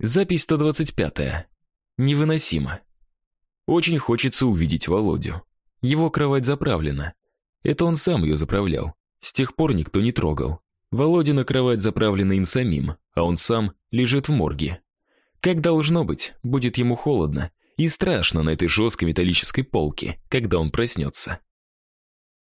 Запись 125. Невыносимо. Очень хочется увидеть Володю. Его кровать заправлена. Это он сам ее заправлял. С тех пор никто не трогал. Володина кровать заправлена им самим, а он сам лежит в морге. Как должно быть, будет ему холодно и страшно на этой жесткой металлической полке, когда он проснется.